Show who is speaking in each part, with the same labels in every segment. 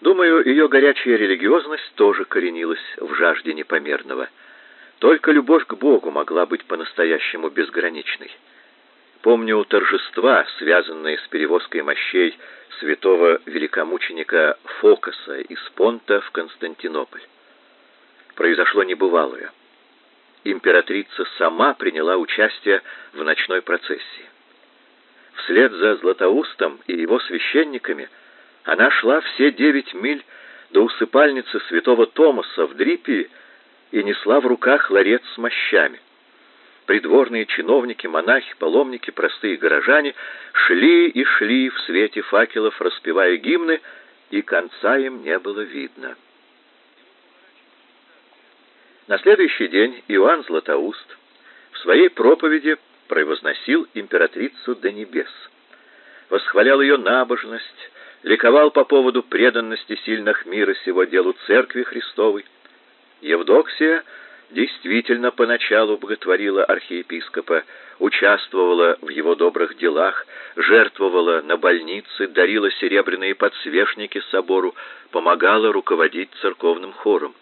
Speaker 1: Думаю, ее горячая религиозность тоже коренилась в жажде непомерного. Только любовь к Богу могла быть по-настоящему безграничной. Помню торжества, связанные с перевозкой мощей святого великомученика Фокоса из Понта в Константинополь. Произошло небывалое. Императрица сама приняла участие в ночной процессии. Вслед за Златоустом и его священниками она шла все девять миль до усыпальницы святого Томаса в Дрипии и несла в руках ларец с мощами. Придворные чиновники, монахи, паломники, простые горожане шли и шли в свете факелов, распевая гимны, и конца им не было видно. На следующий день Иоанн Златоуст в своей проповеди превозносил императрицу до небес, восхвалял ее набожность, ликовал по поводу преданности сильных мира сего делу Церкви Христовой. Евдоксия действительно поначалу боготворила архиепископа, участвовала в его добрых делах, жертвовала на больницы, дарила серебряные подсвечники собору, помогала руководить церковным хором.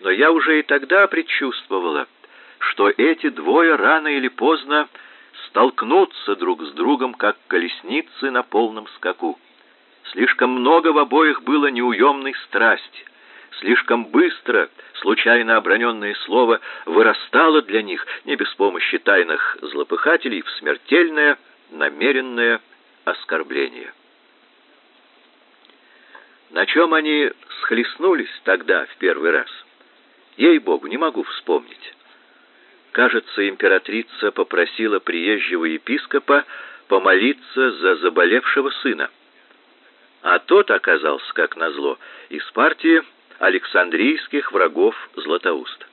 Speaker 1: Но я уже и тогда предчувствовала, что эти двое рано или поздно столкнутся друг с другом, как колесницы на полном скаку. Слишком много в обоих было неуемной страсти. Слишком быстро случайно оброненное слово вырастало для них, не без помощи тайных злопыхателей, в смертельное, намеренное оскорбление. На чем они схлестнулись тогда в первый раз? Ей-богу, не могу вспомнить. Кажется, императрица попросила приезжего епископа помолиться за заболевшего сына а тот оказался, как назло, из партии Александрийских врагов Златоуста.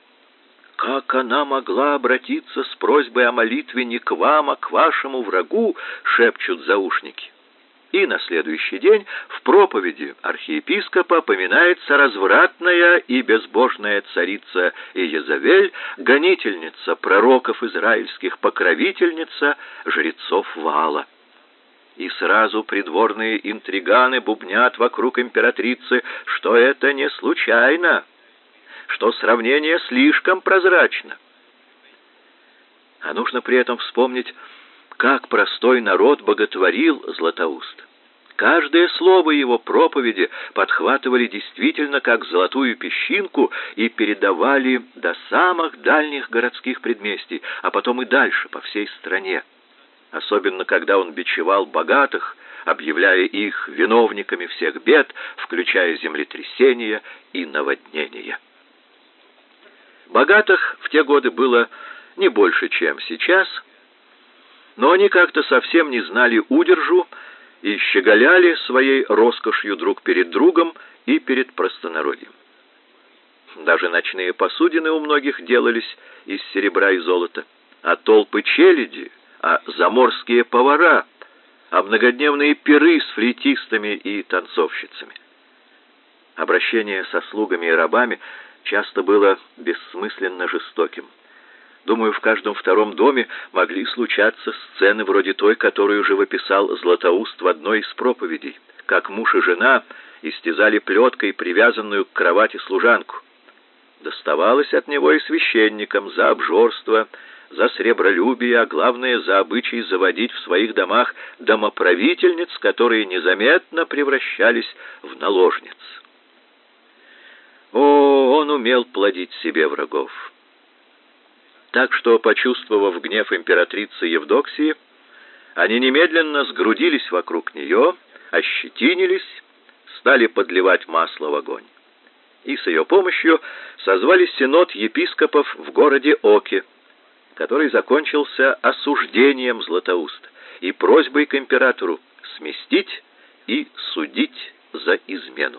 Speaker 1: Как она могла обратиться с просьбой о молитве не к вам, а к вашему врагу, шепчут заушники. И на следующий день в проповеди архиепископа поминается развратная и безбожная царица Иезавель, гонительница пророков израильских, покровительница жрецов Вала и сразу придворные интриганы бубнят вокруг императрицы, что это не случайно, что сравнение слишком прозрачно. А нужно при этом вспомнить, как простой народ боготворил Златоуст. Каждое слово его проповеди подхватывали действительно как золотую песчинку и передавали до самых дальних городских предместий, а потом и дальше по всей стране особенно когда он бичевал богатых, объявляя их виновниками всех бед, включая землетрясения и наводнения. Богатых в те годы было не больше, чем сейчас, но они как-то совсем не знали удержу и щеголяли своей роскошью друг перед другом и перед простонародьем. Даже ночные посудины у многих делались из серебра и золота, а толпы челяди а заморские повара, а многодневные пиры с флейтистами и танцовщицами. Обращение со слугами и рабами часто было бессмысленно жестоким. Думаю, в каждом втором доме могли случаться сцены вроде той, которую живописал Златоуст в одной из проповедей, как муж и жена истязали плеткой привязанную к кровати служанку. Доставалось от него и священникам за обжорство, за сребролюбие, а главное за обычай заводить в своих домах домоправительниц, которые незаметно превращались в наложниц. О, он умел плодить себе врагов. Так что, почувствовав гнев императрицы Евдоксии, они немедленно сгрудились вокруг нее, ощетинились, стали подливать масло в огонь. И с ее помощью созвали синод епископов в городе Оке, который закончился осуждением Златоуста и просьбой к императору сместить и судить за измену.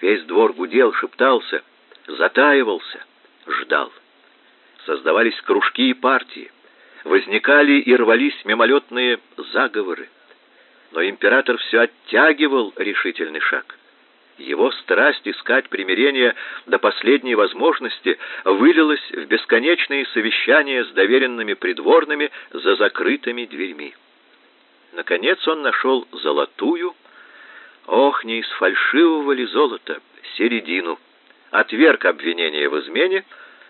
Speaker 1: Весь двор гудел, шептался, затаивался, ждал. Создавались кружки и партии, возникали и рвались мимолетные заговоры. Но император все оттягивал решительный шаг. Его страсть искать примирения до последней возможности вылилась в бесконечные совещания с доверенными придворными за закрытыми дверьми. Наконец он нашел золотую, Ох, не из фальшивого ли золота, середину. Отверг обвинение в измене,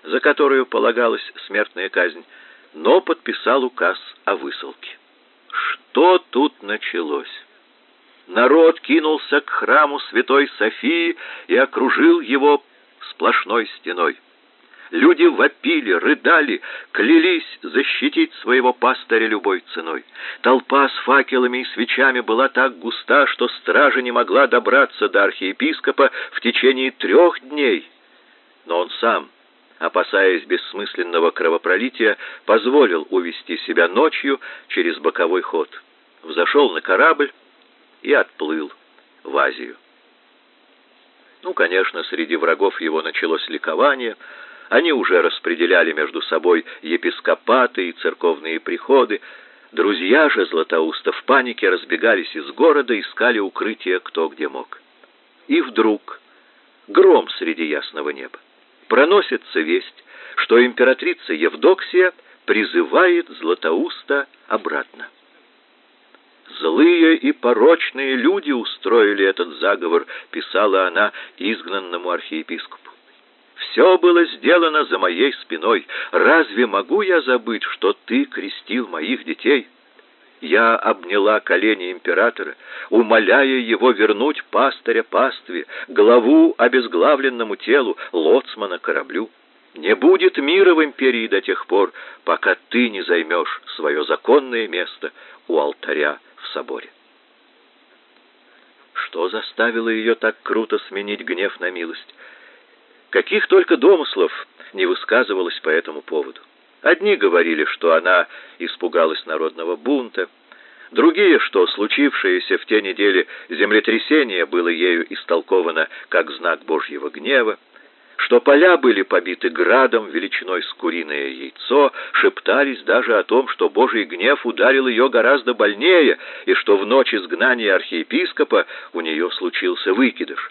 Speaker 1: за которую полагалась смертная казнь, но подписал указ о высылке. Что тут началось? Народ кинулся к храму Святой Софии и окружил его сплошной стеной. Люди вопили, рыдали, клялись защитить своего пастыря любой ценой. Толпа с факелами и свечами была так густа, что стража не могла добраться до архиепископа в течение трех дней. Но он сам, опасаясь бессмысленного кровопролития, позволил увести себя ночью через боковой ход. Взошел на корабль и отплыл в Азию. Ну, конечно, среди врагов его началось ликование — они уже распределяли между собой епископаты и церковные приходы. Друзья же Златоуста в панике разбегались из города, искали укрытие кто где мог. И вдруг гром среди ясного неба. Проносится весть, что императрица Евдоксия призывает Златоуста обратно. Злые и порочные люди устроили этот заговор, писала она изгнанному архиепископу. Все было сделано за моей спиной. Разве могу я забыть, что ты крестил моих детей? Я обняла колени императора, умоляя его вернуть пастыря пастве, главу обезглавленному телу, лоцмана кораблю. Не будет мира в империи до тех пор, пока ты не займешь свое законное место у алтаря соборе. Что заставило ее так круто сменить гнев на милость? Каких только домыслов не высказывалось по этому поводу. Одни говорили, что она испугалась народного бунта, другие, что случившееся в те недели землетрясение было ею истолковано как знак Божьего гнева, что поля были побиты градом величиной с куриное яйцо, шептались даже о том, что Божий гнев ударил ее гораздо больнее, и что в ночь изгнания архиепископа у нее случился выкидыш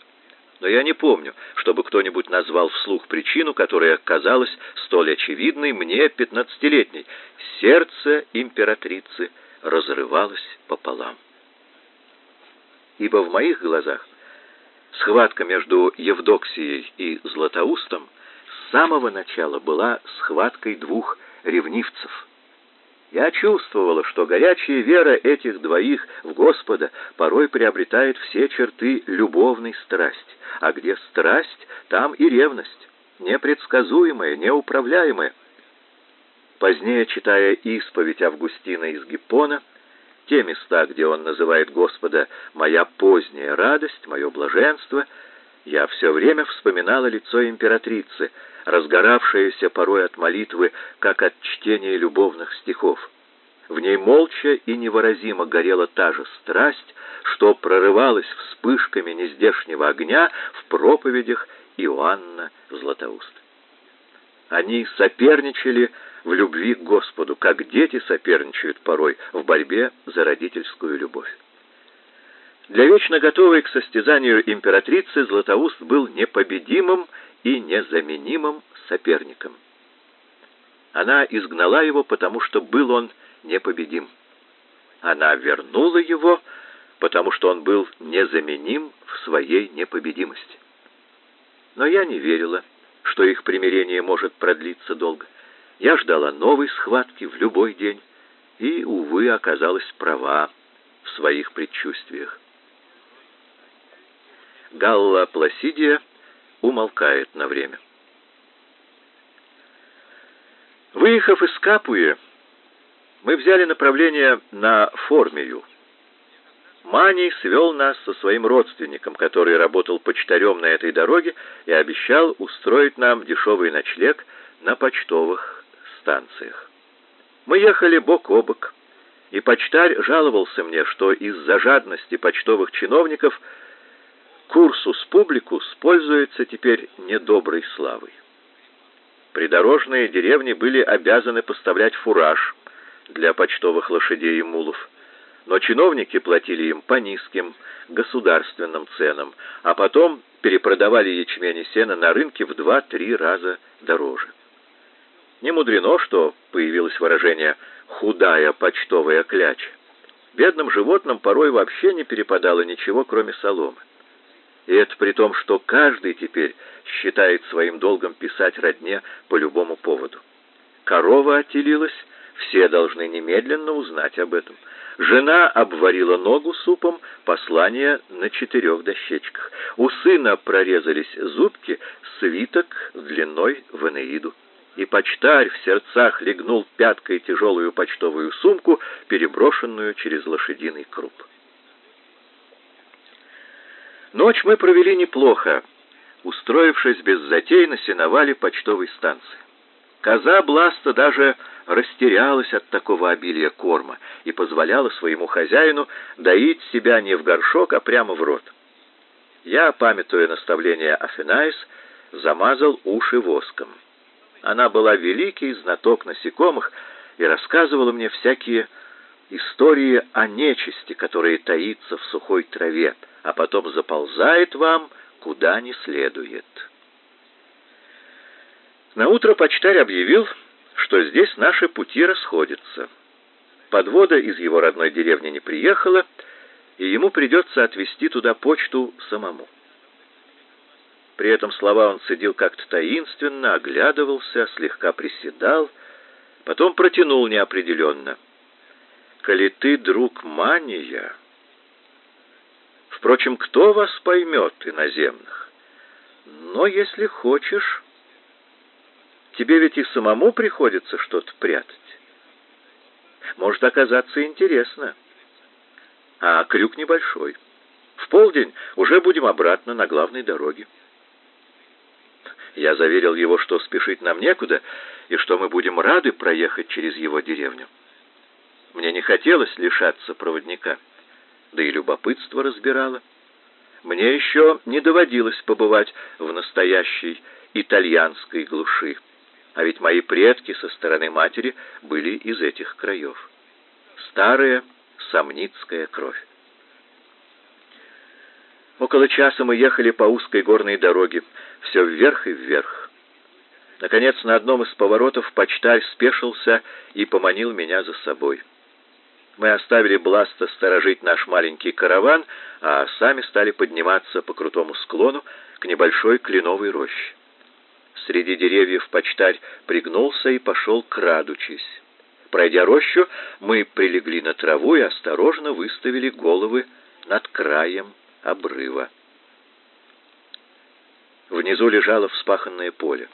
Speaker 1: но я не помню, чтобы кто-нибудь назвал вслух причину, которая казалась столь очевидной мне, пятнадцатилетней. Сердце императрицы разрывалось пополам. Ибо в моих глазах схватка между Евдоксией и Златоустом с самого начала была схваткой двух ревнивцев – я чувствовала, что горячая вера этих двоих в Господа порой приобретает все черты любовной страсти, а где страсть, там и ревность, непредсказуемая, неуправляемая. Позднее, читая исповедь Августина из Гиппона, те места, где он называет Господа «моя поздняя радость», «мое блаженство», я все время вспоминала лицо императрицы — разгоравшаяся порой от молитвы, как от чтения любовных стихов. В ней молча и невыразимо горела та же страсть, что прорывалась вспышками нездешнего огня в проповедях Иоанна Златоуста. Они соперничали в любви к Господу, как дети соперничают порой в борьбе за родительскую любовь. Для вечно готовой к состязанию императрицы Златоуст был непобедимым и незаменимым соперником. Она изгнала его, потому что был он непобедим. Она вернула его, потому что он был незаменим в своей непобедимости. Но я не верила, что их примирение может продлиться долго. Я ждала новой схватки в любой день и, увы, оказалась права в своих предчувствиях. Галла Пласидия умолкает на время. Выехав из Капуи, мы взяли направление на Формию. Маний свел нас со своим родственником, который работал почтарем на этой дороге и обещал устроить нам дешевый ночлег на почтовых станциях. Мы ехали бок о бок, и почтарь жаловался мне, что из-за жадности почтовых чиновников – Курсус публикус пользуется теперь недоброй славой. Придорожные деревни были обязаны поставлять фураж для почтовых лошадей и мулов, но чиновники платили им по низким государственным ценам, а потом перепродавали ячмень и сено на рынке в два-три раза дороже. Не мудрено, что появилось выражение «худая почтовая кляча». Бедным животным порой вообще не перепадало ничего, кроме соломы. И это при том, что каждый теперь считает своим долгом писать родне по любому поводу. Корова отелилась, все должны немедленно узнать об этом. Жена обварила ногу супом, послание на четырех дощечках. У сына прорезались зубки, свиток длиной в Энеиду. И почтарь в сердцах легнул пяткой тяжелую почтовую сумку, переброшенную через лошадиный круп. Ночь мы провели неплохо, устроившись без затей на сеновале почтовой станции. Коза Бласта даже растерялась от такого обилия корма и позволяла своему хозяину доить себя не в горшок, а прямо в рот. Я, памятуя наставление Афинаис, замазал уши воском. Она была великий знаток насекомых и рассказывала мне всякие истории о нечисти, которая таится в сухой траве, а потом заползает вам куда не следует. На утро почтарь объявил, что здесь наши пути расходятся. Подвода из его родной деревни не приехала, и ему придется отвезти туда почту самому. При этом слова он цедил как-то таинственно, оглядывался, слегка приседал, потом протянул неопределенно. «Коли ты, друг, мания...» Впрочем, кто вас поймет, иноземных? Но если хочешь, тебе ведь и самому приходится что-то прятать. Может оказаться интересно. А крюк небольшой. В полдень уже будем обратно на главной дороге. Я заверил его, что спешить нам некуда, и что мы будем рады проехать через его деревню. Мне не хотелось лишаться проводника да и любопытство разбирало. Мне еще не доводилось побывать в настоящей итальянской глуши, а ведь мои предки со стороны матери были из этих краев. Старая сомницкая кровь. Около часа мы ехали по узкой горной дороге, все вверх и вверх. Наконец, на одном из поворотов почтарь спешился и поманил меня за собой. Мы оставили Бласта сторожить наш маленький караван, а сами стали подниматься по крутому склону к небольшой кленовой роще. Среди деревьев почтарь пригнулся и пошел крадучись. Пройдя рощу, мы прилегли на траву и осторожно выставили головы над краем обрыва. Внизу лежало вспаханное поле.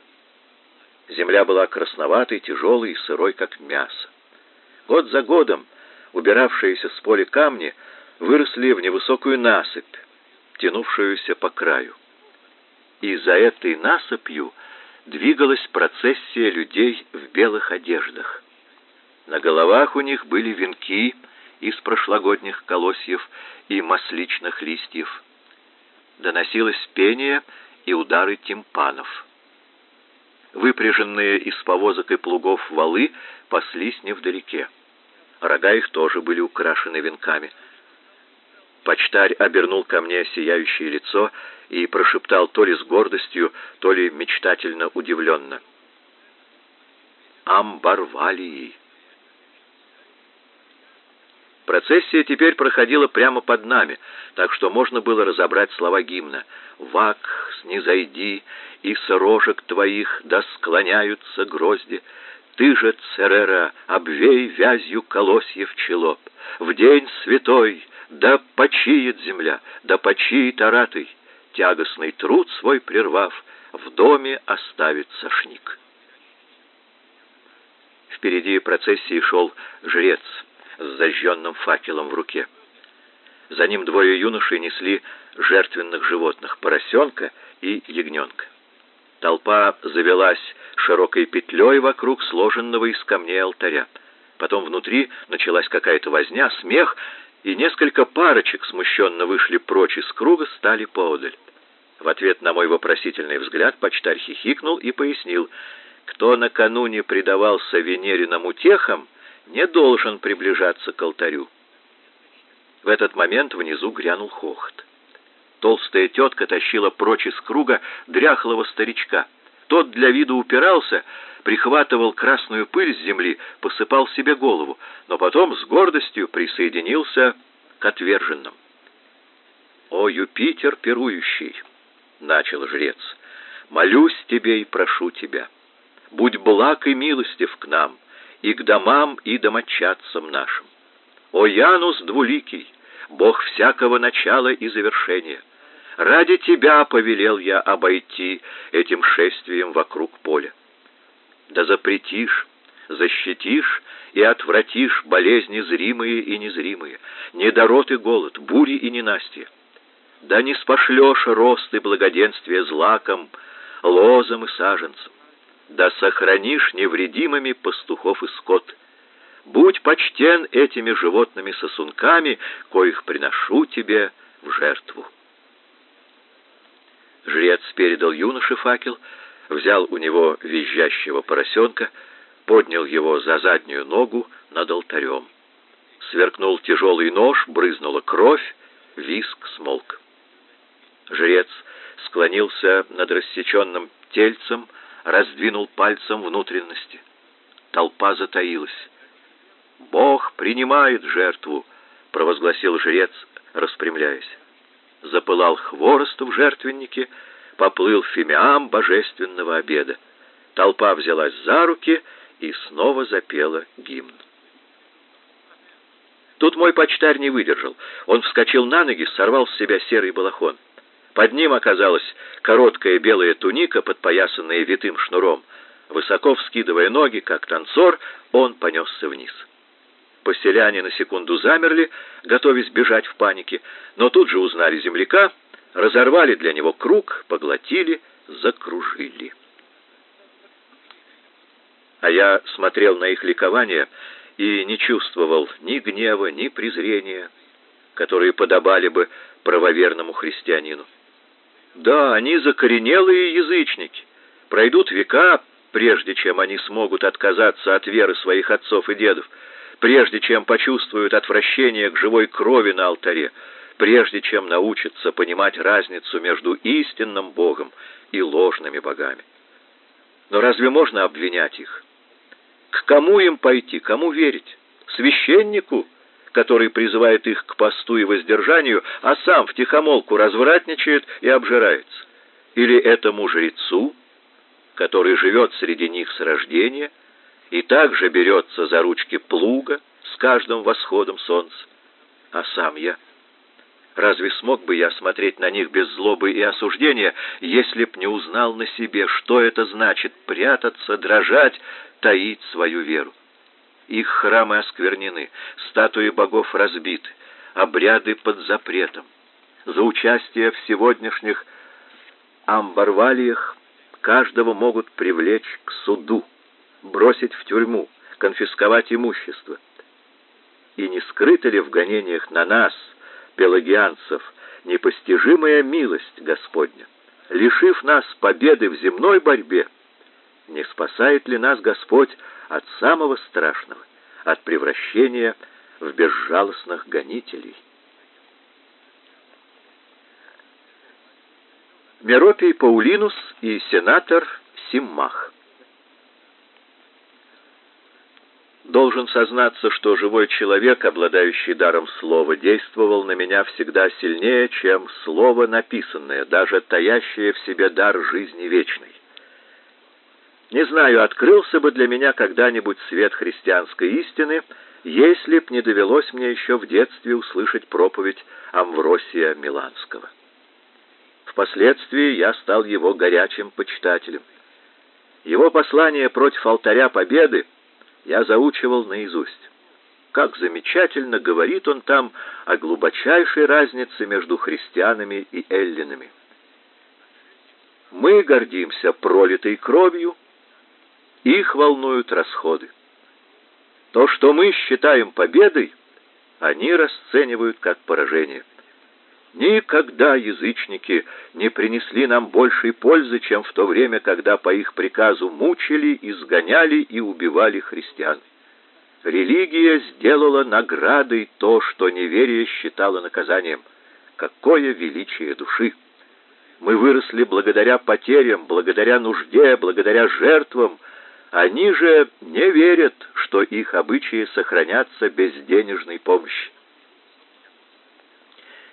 Speaker 1: Земля была красноватой, тяжелой и сырой, как мясо. Год за годом убиравшиеся с поля камни выросли в невысокую насыпь, тянувшуюся по краю. И за этой насыпью двигалась процессия людей в белых одеждах. На головах у них были венки из прошлогодних колосьев и масличных листьев. Доносилось пение и удары тимпанов. Выпряженные из повозок и плугов валы паслись невдалеке. Рога их тоже были украшены венками. Почтарь обернул ко мне сияющее лицо и прошептал то ли с гордостью, то ли мечтательно удивленно. «Амбарвалии!» Процессия теперь проходила прямо под нами, так что можно было разобрать слова гимна. «Вак, снизойди, и с рожек твоих да склоняются грозди, ты же, Церера, обвей вязью колосьев чело. В день святой да почиет земля, да почиет аратый, тягостный труд свой прервав, в доме оставит сошник. Впереди процессии шел жрец с зажженным факелом в руке. За ним двое юношей несли жертвенных животных, поросенка и ягненка. Толпа завелась широкой петлей вокруг сложенного из камней алтаря. Потом внутри началась какая-то возня, смех, и несколько парочек смущенно вышли прочь из круга, стали поодаль. В ответ на мой вопросительный взгляд почтарь хихикнул и пояснил, кто накануне предавался Венериным утехам, не должен приближаться к алтарю. В этот момент внизу грянул хохот. Толстая тетка тащила прочь из круга дряхлого старичка. тот для вида упирался, прихватывал красную пыль с земли, посыпал себе голову, но потом с гордостью присоединился к отверженным. «О, Юпитер пирующий!» — начал жрец. «Молюсь тебе и прошу тебя, будь благ и милостив к нам, и к домам, и домочадцам нашим. О, Янус двуликий, Бог всякого начала и завершения!» Ради тебя повелел я обойти этим шествием вокруг поля. Да запретишь, защитишь и отвратишь болезни зримые и незримые, недород и голод, бури и ненастья. Да не спошлешь рост и благоденствие злаком, лозам и саженцам. Да сохранишь невредимыми пастухов и скот. Будь почтен этими животными сосунками, коих приношу тебе в жертву. Жрец передал юноше факел, взял у него визжащего поросенка, поднял его за заднюю ногу над алтарем. Сверкнул тяжелый нож, брызнула кровь, виск смолк. Жрец склонился над рассеченным тельцем, раздвинул пальцем внутренности. Толпа затаилась. «Бог принимает жертву!» — провозгласил жрец, распрямляясь запылал хворост в жертвеннике, поплыл фимиам божественного обеда. Толпа взялась за руки и снова запела гимн. Тут мой почтарь не выдержал. Он вскочил на ноги, сорвал с себя серый балахон. Под ним оказалась короткая белая туника, подпоясанная витым шнуром. Высоко вскидывая ноги, как танцор, он понесся вниз. Поселяне на секунду замерли, готовясь бежать в панике, но тут же узнали земляка, разорвали для него круг, поглотили, закружили. А я смотрел на их ликование и не чувствовал ни гнева, ни презрения, которые подобали бы правоверному христианину. Да, они закоренелые язычники. Пройдут века, прежде чем они смогут отказаться от веры своих отцов и дедов, прежде чем почувствуют отвращение к живой крови на алтаре, прежде чем научатся понимать разницу между истинным Богом и ложными богами. Но разве можно обвинять их? К кому им пойти, кому верить? Священнику, который призывает их к посту и воздержанию, а сам втихомолку развратничает и обжирается? Или этому жрецу, который живет среди них с рождения, и также берется за ручки плуга с каждым восходом солнца. А сам я... Разве смог бы я смотреть на них без злобы и осуждения, если б не узнал на себе, что это значит прятаться, дрожать, таить свою веру? Их храмы осквернены, статуи богов разбиты, обряды под запретом. За участие в сегодняшних амбарвалиях каждого могут привлечь к суду бросить в тюрьму, конфисковать имущество. И не скрыта ли в гонениях на нас, пелагианцев, непостижимая милость Господня? Лишив нас победы в земной борьбе, не спасает ли нас Господь от самого страшного, от превращения в безжалостных гонителей? Меропий Паулинус и сенатор Симмах Должен сознаться, что живой человек, обладающий даром слова, действовал на меня всегда сильнее, чем слово написанное, даже таящее в себе дар жизни вечной. Не знаю, открылся бы для меня когда-нибудь свет христианской истины, если б не довелось мне еще в детстве услышать проповедь Амвросия Миланского. Впоследствии я стал его горячим почитателем. Его послание против алтаря Победы — я заучивал наизусть. Как замечательно говорит он там о глубочайшей разнице между христианами и эллинами. Мы гордимся пролитой кровью, их волнуют расходы. То, что мы считаем победой, они расценивают как поражение. Никогда язычники не принесли нам большей пользы, чем в то время, когда по их приказу мучили, изгоняли и убивали христиан. Религия сделала наградой то, что неверие считало наказанием. Какое величие души! Мы выросли благодаря потерям, благодаря нужде, благодаря жертвам. Они же не верят, что их обычаи сохранятся без денежной помощи.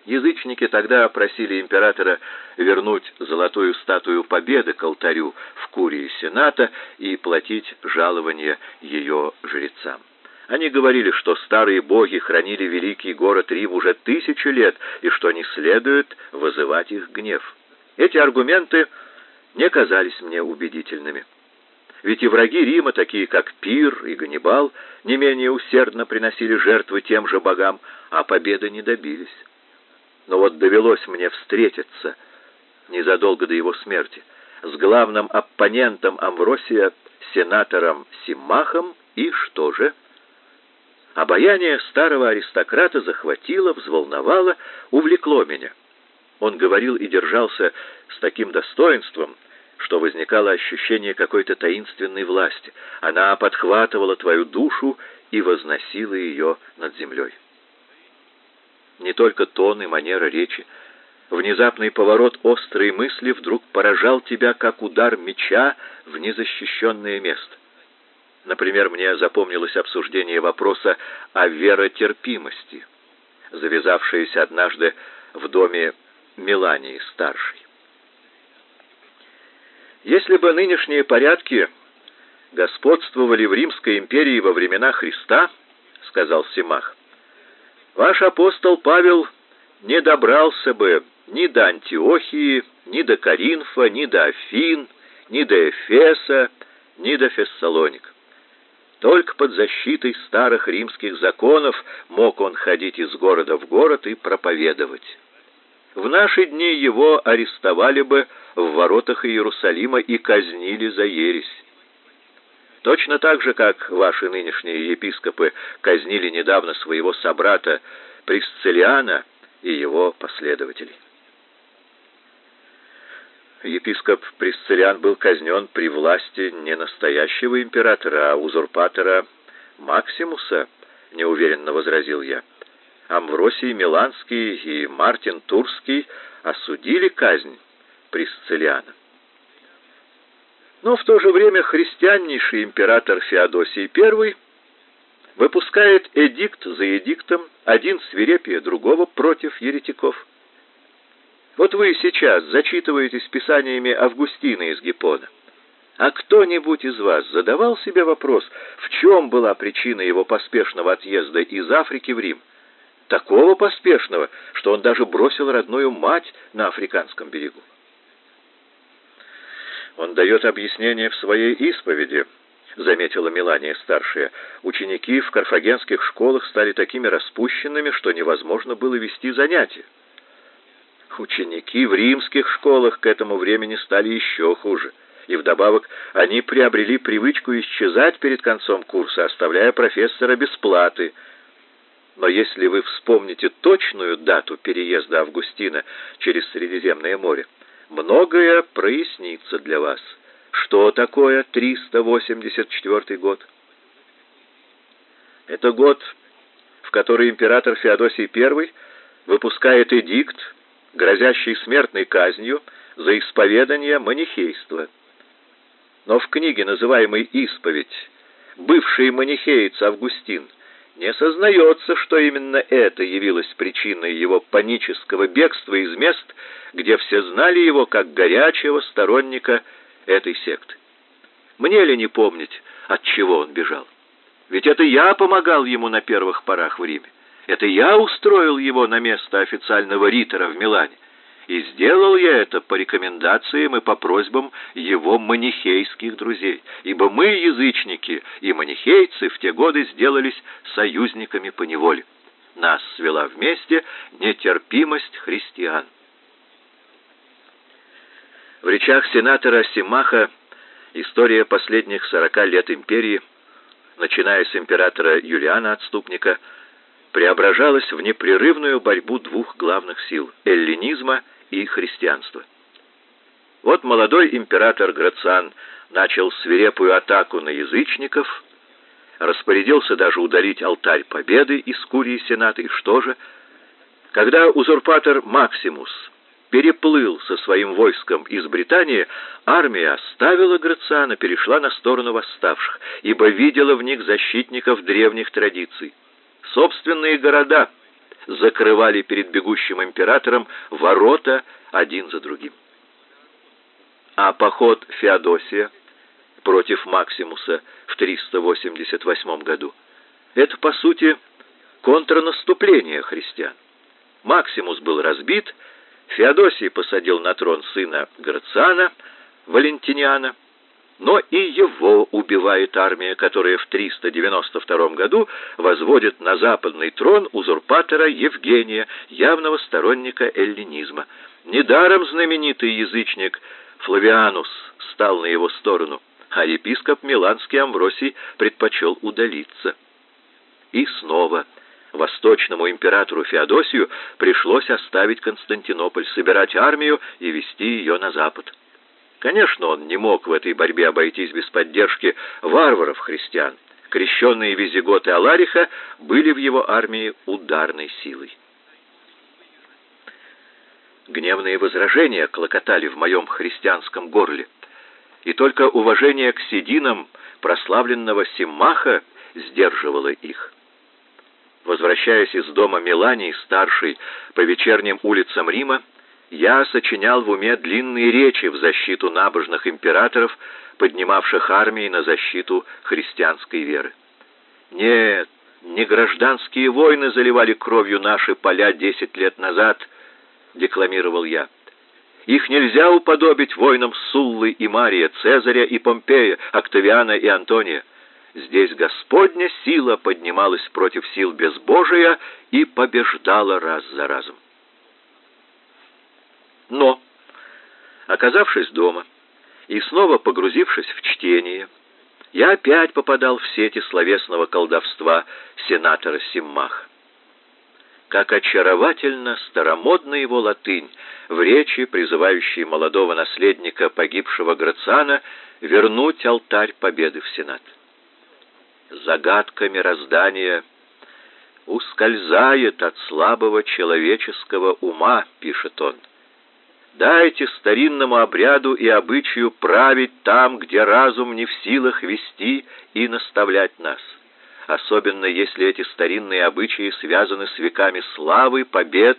Speaker 1: Язычники тогда просили императора вернуть золотую статую Победы к алтарю в Курии Сената и платить жалование ее жрецам. Они говорили, что старые боги хранили великий город Рим уже тысячи лет и что не следует вызывать их гнев. Эти аргументы не казались мне убедительными. Ведь и враги Рима, такие как Пир и Ганнибал, не менее усердно приносили жертвы тем же богам, а победы не добились. Но вот довелось мне встретиться незадолго до его смерти с главным оппонентом Амвросия, сенатором Симмахом, и что же? Обаяние старого аристократа захватило, взволновало, увлекло меня. Он говорил и держался с таким достоинством, что возникало ощущение какой-то таинственной власти. Она подхватывала твою душу и возносила ее над землей не только тон и манера речи. Внезапный поворот острой мысли вдруг поражал тебя, как удар меча в незащищенное место. Например, мне запомнилось обсуждение вопроса о веротерпимости, завязавшееся однажды в доме Мелании старшей. Если бы нынешние порядки господствовали в Римской империи во времена Христа, сказал Симах, Ваш апостол Павел не добрался бы ни до Антиохии, ни до Коринфа, ни до Афин, ни до Эфеса, ни до Фессалоник. Только под защитой старых римских законов мог он ходить из города в город и проповедовать. В наши дни его арестовали бы в воротах Иерусалима и казнили за ересь. Точно так же, как ваши нынешние епископы казнили недавно своего собрата Присциллиана и его последователей. Епископ Присциллиан был казнен при власти не настоящего императора, а узурпатора Максимуса, неуверенно возразил я. Амвросий Миланский и Мартин Турский осудили казнь Присциллиана. Но в то же время христианнейший император Феодосий I выпускает эдикт за эдиктом, один свирепее другого против еретиков. Вот вы сейчас зачитываетесь писаниями Августина из Гиппона. А кто-нибудь из вас задавал себе вопрос, в чем была причина его поспешного отъезда из Африки в Рим? Такого поспешного, что он даже бросил родную мать на африканском берегу. Он дает объяснение в своей исповеди, заметила Мелания старшая. Ученики в карфагенских школах стали такими распущенными, что невозможно было вести занятия. Ученики в римских школах к этому времени стали еще хуже. И вдобавок они приобрели привычку исчезать перед концом курса, оставляя профессора без платы. Но если вы вспомните точную дату переезда Августина через Средиземное море, многое прояснится для вас. Что такое 384 год? Это год, в который император Феодосий I выпускает эдикт, грозящий смертной казнью за исповедание манихейства. Но в книге, называемой «Исповедь», бывший манихеец Августин не сознается, что именно это явилось причиной его панического бегства из мест, где все знали его как горячего сторонника этой секты. Мне ли не помнить, от чего он бежал? Ведь это я помогал ему на первых порах в Риме. Это я устроил его на место официального ритора в Милане. И сделал я это по рекомендациям и по просьбам его манихейских друзей, ибо мы, язычники и манихейцы, в те годы сделались союзниками по неволе. Нас свела вместе нетерпимость христиан. В речах сенатора Симаха история последних сорока лет империи, начиная с императора Юлиана Отступника, преображалась в непрерывную борьбу двух главных сил – эллинизма и христианства. Вот молодой император Грациан начал свирепую атаку на язычников, распорядился даже удалить алтарь победы из Курии Сената, и что же? Когда узурпатор Максимус переплыл со своим войском из Британии, армия оставила Грациана, перешла на сторону восставших, ибо видела в них защитников древних традиций. Собственные города закрывали перед бегущим императором ворота один за другим. А поход Феодосия против Максимуса в 388 году это по сути контрнаступление христиан. Максимус был разбит, Феодосий посадил на трон сына Грациана, Валентиниана, но и его убивает армия, которая в 392 году возводит на западный трон узурпатора Евгения, явного сторонника эллинизма. Недаром знаменитый язычник Флавианус стал на его сторону, а епископ Миланский Амвросий предпочел удалиться. И снова восточному императору Феодосию пришлось оставить Константинополь, собирать армию и вести ее на запад. Конечно, он не мог в этой борьбе обойтись без поддержки варваров-христиан. Крещенные визиготы Алариха были в его армии ударной силой. Гневные возражения клокотали в моем христианском горле, и только уважение к сединам прославленного Симмаха сдерживало их. Возвращаясь из дома Мелании, старшей, по вечерним улицам Рима, я сочинял в уме длинные речи в защиту набожных императоров, поднимавших армии на защиту христианской веры. Нет, не гражданские войны заливали кровью наши поля десять лет назад, декламировал я. Их нельзя уподобить войнам Суллы и Мария, Цезаря и Помпея, Октавиана и Антония. Здесь Господня сила поднималась против сил безбожия и побеждала раз за разом. Но, оказавшись дома и снова погрузившись в чтение, я опять попадал в сети словесного колдовства сенатора Симмаха. Как очаровательно старомодна его латынь в речи, призывающей молодого наследника погибшего Грациана вернуть алтарь победы в Сенат загадка мироздания ускользает от слабого человеческого ума, пишет он. Дайте старинному обряду и обычаю править там, где разум не в силах вести и наставлять нас, особенно если эти старинные обычаи связаны с веками славы, побед,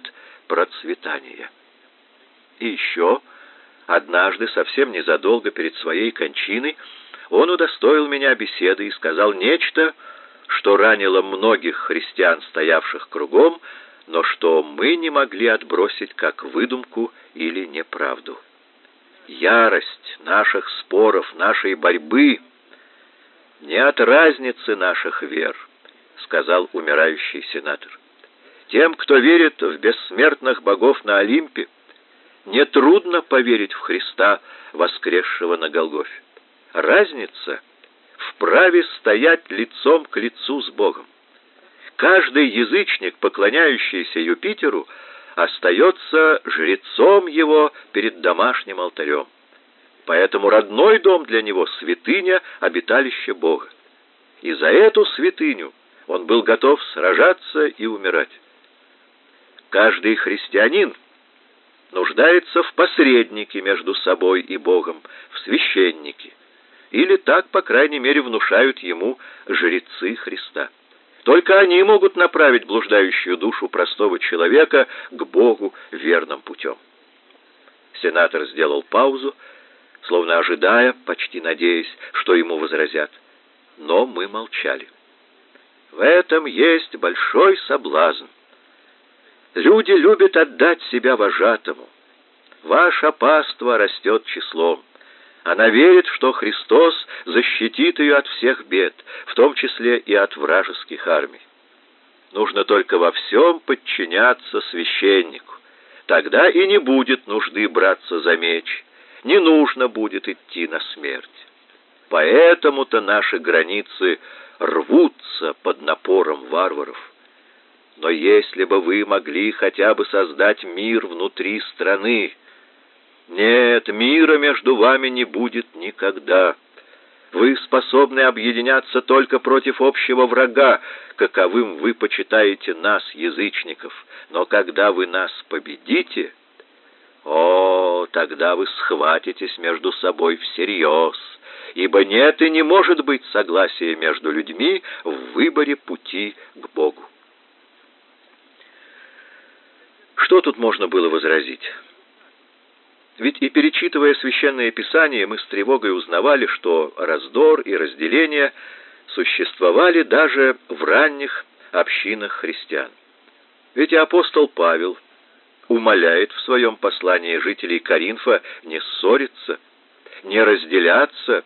Speaker 1: процветания. И еще однажды, совсем незадолго перед своей кончиной, он удостоил меня беседы и сказал нечто, что ранило многих христиан, стоявших кругом, но что мы не могли отбросить как выдумку или неправду. Ярость наших споров, нашей борьбы не от разницы наших вер, сказал умирающий сенатор. Тем, кто верит в бессмертных богов на Олимпе, не трудно поверить в Христа, воскресшего на Голгофе. Разница в праве стоять лицом к лицу с Богом. Каждый язычник, поклоняющийся Юпитеру, остается жрецом его перед домашним алтарем. Поэтому родной дом для него святыня, обиталище Бога. И за эту святыню он был готов сражаться и умирать. Каждый христианин нуждается в посреднике между собой и Богом, в священнике. Или так, по крайней мере, внушают ему жрецы Христа. Только они могут направить блуждающую душу простого человека к Богу верным путем. Сенатор сделал паузу, словно ожидая, почти надеясь, что ему возразят. Но мы молчали. В этом есть большой соблазн. Люди любят отдать себя вожатому. Ваше паство растет числом. Она верит, что Христос защитит ее от всех бед, в том числе и от вражеских армий. Нужно только во всем подчиняться священнику. Тогда и не будет нужды браться за меч, не нужно будет идти на смерть. Поэтому-то наши границы рвутся под напором варваров. Но если бы вы могли хотя бы создать мир внутри страны, нет, мира между вами не будет никогда. Вы способны объединяться только против общего врага, каковым вы почитаете нас, язычников. Но когда вы нас победите, О, тогда вы схватитесь между собой всерьез, ибо нет и не может быть согласия между людьми в выборе пути к Богу. Что тут можно было возразить? Ведь и перечитывая священное писание, мы с тревогой узнавали, что раздор и разделение существовали даже в ранних общинах христиан. Ведь и апостол Павел умоляет в своем послании жителей Коринфа не ссориться, не разделяться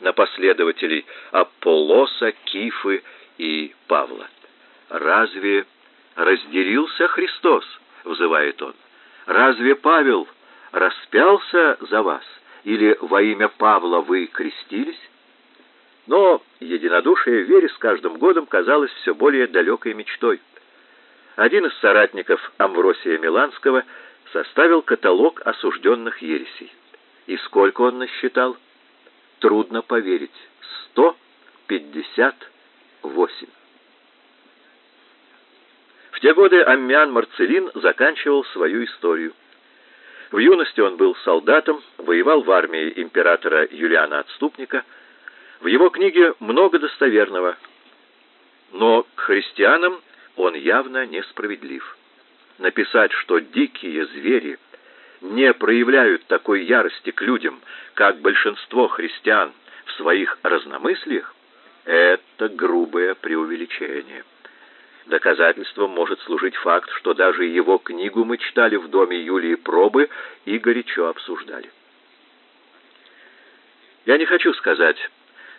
Speaker 1: на последователей Аполлоса, Кифы и Павла. «Разве разделился Христос?» — взывает он. «Разве Павел распялся за вас? Или во имя Павла вы крестились?» Но единодушие в вере с каждым годом казалось все более далекой мечтой. Один из соратников Амвросия Миланского составил каталог осужденных ересей. И сколько он насчитал? Трудно поверить. 158. В те годы Аммиан Марцелин заканчивал свою историю. В юности он был солдатом, воевал в армии императора Юлиана Отступника. В его книге много достоверного, но к христианам он явно несправедлив. Написать, что дикие звери не проявляют такой ярости к людям, как большинство христиан в своих разномыслиях, это грубое преувеличение. Доказательством может служить факт, что даже его книгу мы читали в доме Юлии Пробы и горячо обсуждали. Я не хочу сказать,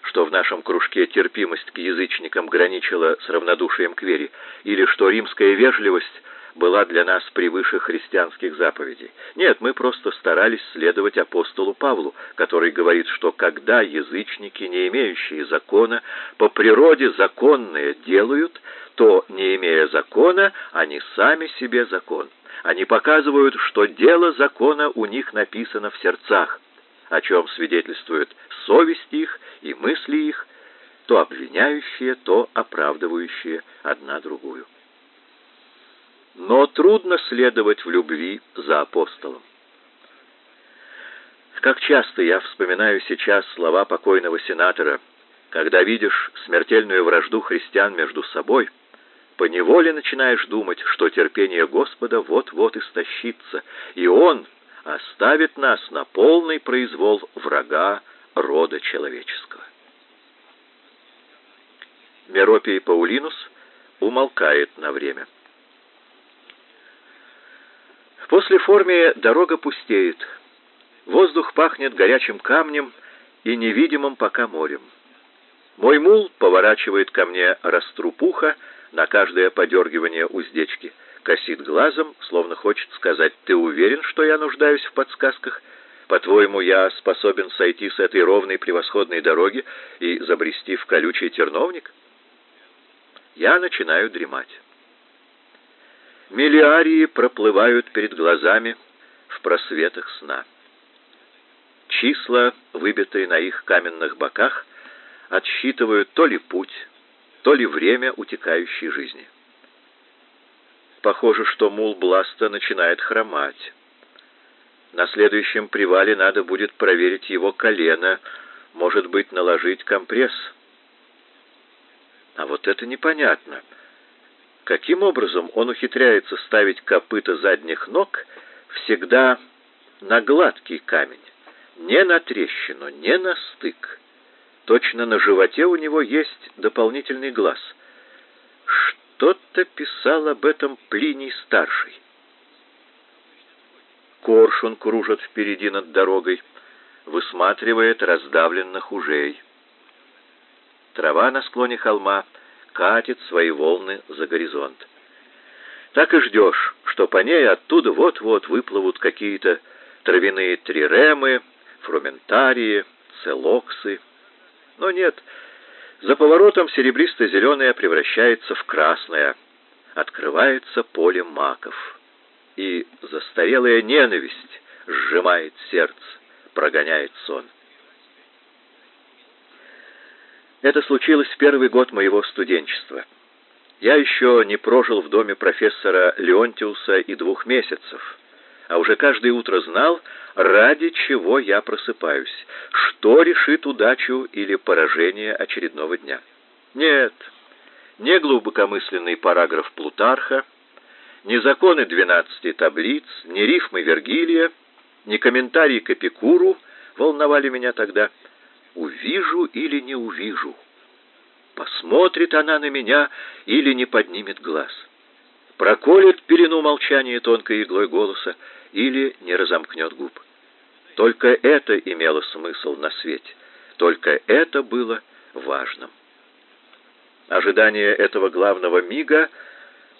Speaker 1: что в нашем кружке терпимость к язычникам граничила с равнодушием к вере, или что римская вежливость была для нас превыше христианских заповедей. Нет, мы просто старались следовать апостолу Павлу, который говорит, что когда язычники, не имеющие закона, по природе законные делают, то, не имея закона, они сами себе закон. Они показывают, что дело закона у них написано в сердцах, о чем свидетельствует совесть их и мысли их, то обвиняющие, то оправдывающие одна другую. Но трудно следовать в любви за апостолом. Как часто я вспоминаю сейчас слова покойного сенатора, когда видишь смертельную вражду христиан между собой, поневоле начинаешь думать, что терпение Господа вот-вот истощится, и Он оставит нас на полный произвол врага рода человеческого. Меропий Паулинус умолкает на время. После форме дорога пустеет. Воздух пахнет горячим камнем и невидимым пока морем. Мой мул поворачивает ко мне раструпуха на каждое подергивание уздечки, косит глазом, словно хочет сказать, «Ты уверен, что я нуждаюсь в подсказках? По-твоему, я способен сойти с этой ровной превосходной дороги и забрести в колючий терновник?» Я начинаю дремать. Миллиарии проплывают перед глазами в просветах сна. Числа, выбитые на их каменных боках, отсчитывают то ли путь, то ли время утекающей жизни. Похоже, что мул Бласта начинает хромать. На следующем привале надо будет проверить его колено, может быть, наложить компресс. А вот это непонятно — Каким образом он ухитряется ставить копыта задних ног всегда на гладкий камень, не на трещину, не на стык? Точно на животе у него есть дополнительный глаз. Что-то писал об этом Плиний-старший. Коршун кружит впереди над дорогой, высматривает раздавленных ужей. Трава на склоне холма — катит свои волны за горизонт. Так и ждешь, что по ней оттуда вот-вот выплывут какие-то травяные триремы, фрументарии, целоксы. Но нет, за поворотом серебристо-зеленое превращается в красное, открывается поле маков. И застарелая ненависть сжимает сердце, прогоняет сон. Это случилось в первый год моего студенчества. Я еще не прожил в доме профессора Леонтиуса и двух месяцев, а уже каждое утро знал, ради чего я просыпаюсь, что решит удачу или поражение очередного дня. Нет, не глубокомысленный параграф Плутарха, ни законы двенадцати таблиц, ни рифмы Вергилия, ни комментарии к Эпикуру волновали меня тогда. Увижу или не увижу, посмотрит она на меня или не поднимет глаз, проколет пелену молчания тонкой иглой голоса или не разомкнет губ. Только это имело смысл на свете, только это было важным. Ожидание этого главного мига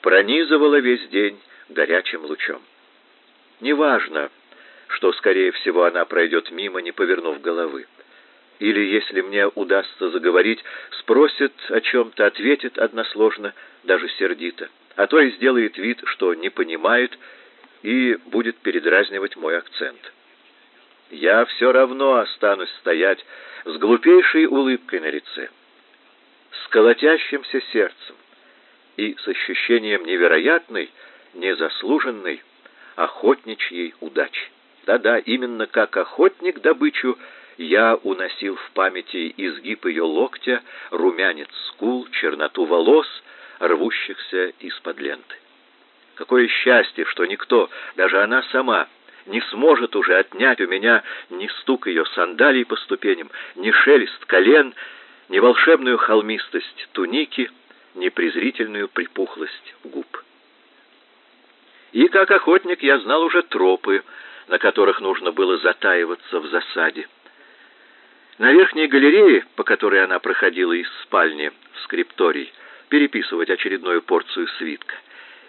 Speaker 1: пронизывало весь день горячим лучом. Неважно, что, скорее всего, она пройдет мимо, не повернув головы. Или, если мне удастся заговорить, спросит о чем-то, ответит односложно, даже сердито, а то и сделает вид, что не понимает и будет передразнивать мой акцент. Я все равно останусь стоять с глупейшей улыбкой на лице с колотящимся сердцем и с ощущением невероятной, незаслуженной охотничьей удачи. Да-да, именно как охотник добычу я уносил в памяти изгиб ее локтя, румянец скул, черноту волос, рвущихся из-под ленты. Какое счастье, что никто, даже она сама, не сможет уже отнять у меня ни стук ее сандалий по ступеням, ни шелест колен, ни волшебную холмистость туники, ни презрительную припухлость губ. И как охотник я знал уже тропы, на которых нужно было затаиваться в засаде. На верхней галерее, по которой она проходила из спальни в скрипторий, переписывать очередную порцию свитка,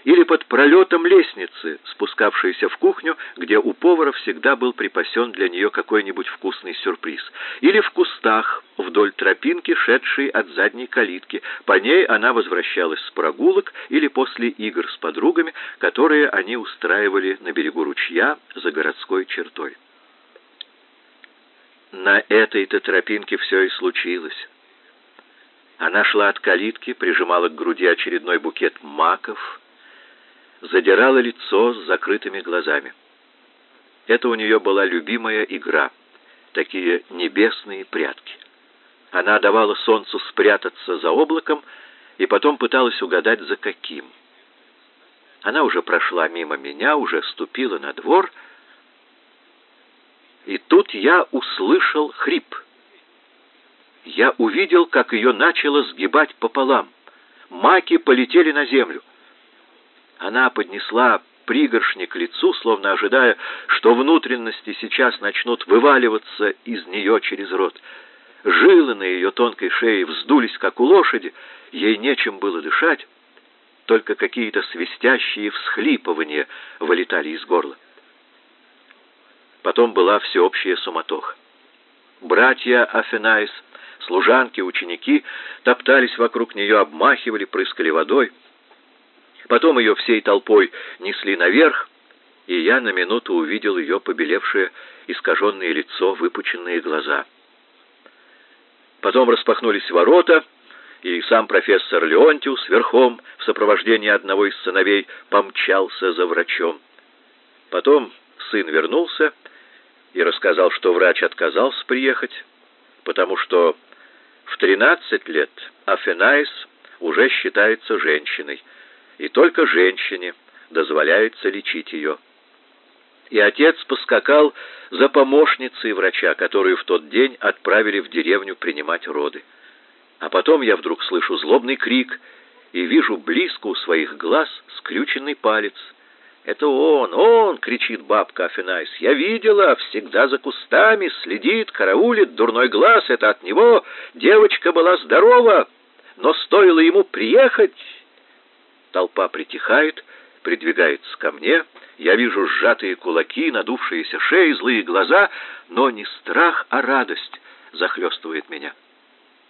Speaker 1: или под пролетом лестницы, спускавшейся в кухню, где у повара всегда был припасен для нее какой-нибудь вкусный сюрприз, или в кустах вдоль тропинки, шедшей от задней калитки. По ней она возвращалась с прогулок или после игр с подругами, которые они устраивали на берегу ручья за городской чертой. На этой-то тропинке все и случилось. Она шла от калитки, прижимала к груди очередной букет маков, задирала лицо с закрытыми глазами. Это у нее была любимая игра, такие небесные прятки. Она давала солнцу спрятаться за облаком и потом пыталась угадать, за каким. Она уже прошла мимо меня, уже ступила на двор, и тут я услышал хрип. Я увидел, как ее начало сгибать пополам. Маки полетели на землю. Она поднесла пригоршни к лицу, словно ожидая, что внутренности сейчас начнут вываливаться из нее через рот. Жилы на ее тонкой шее вздулись, как у лошади, ей нечем было дышать, только какие-то свистящие всхлипывания вылетали из горла. Потом была всеобщая суматоха. Братья Афенаис, служанки, ученики топтались вокруг нее, обмахивали, прыскали водой — Потом ее всей толпой несли наверх, и я на минуту увидел ее побелевшее, искаженное лицо, выпученные глаза. Потом распахнулись ворота, и сам профессор Леонтиус верхом в сопровождении одного из сыновей помчался за врачом. Потом сын вернулся и рассказал, что врач отказался приехать, потому что в 13 лет Афенаис уже считается женщиной, и только женщине дозволяется лечить ее. И отец поскакал за помощницей врача, которую в тот день отправили в деревню принимать роды. А потом я вдруг слышу злобный крик и вижу близко у своих глаз скрюченный палец. «Это он, он!» — кричит бабка Афинайс. «Я видела, всегда за кустами, следит, караулит, дурной глаз, это от него. Девочка была здорова, но стоило ему приехать, Толпа притихает, придвигается ко мне. Я вижу сжатые кулаки, надувшиеся шеи, злые глаза, но не страх, а радость захлестывает меня.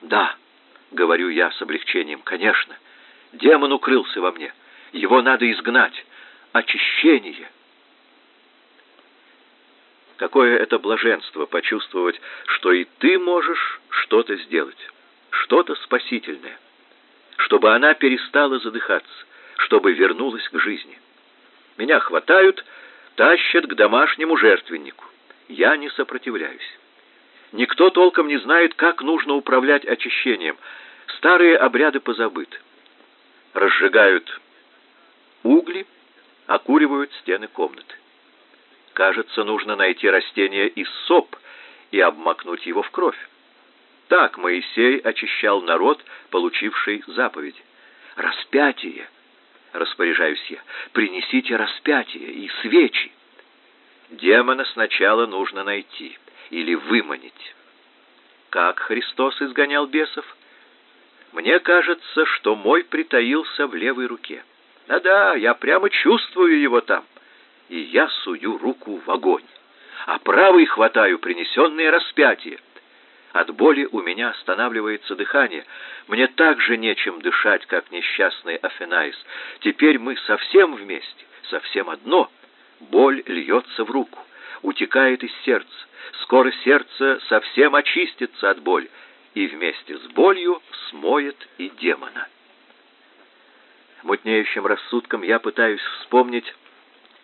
Speaker 1: «Да», — говорю я с облегчением, — «конечно, демон укрылся во мне. Его надо изгнать. Очищение». Какое это блаженство почувствовать, что и ты можешь что-то сделать, что-то спасительное, чтобы она перестала задыхаться, чтобы вернулась к жизни. Меня хватают, тащат к домашнему жертвеннику. Я не сопротивляюсь. Никто толком не знает, как нужно управлять очищением. Старые обряды позабыты. Разжигают угли, окуривают стены комнаты. Кажется, нужно найти растение из соп и обмакнуть его в кровь. Так Моисей очищал народ, получивший заповедь. Распятие, распоряжаюсь я, принесите распятие и свечи. Демона сначала нужно найти или выманить. Как Христос изгонял бесов? Мне кажется, что мой притаился в левой руке. Да-да, я прямо чувствую его там. И я сую руку в огонь, а правой хватаю принесенное распятие. От боли у меня останавливается дыхание. Мне так же нечем дышать, как несчастный Афинаис. Теперь мы совсем вместе, совсем одно. Боль льется в руку, утекает из сердца. Скоро сердце совсем очистится от боли, и вместе с болью смоет и демона. Мутнеющим рассудком я пытаюсь вспомнить,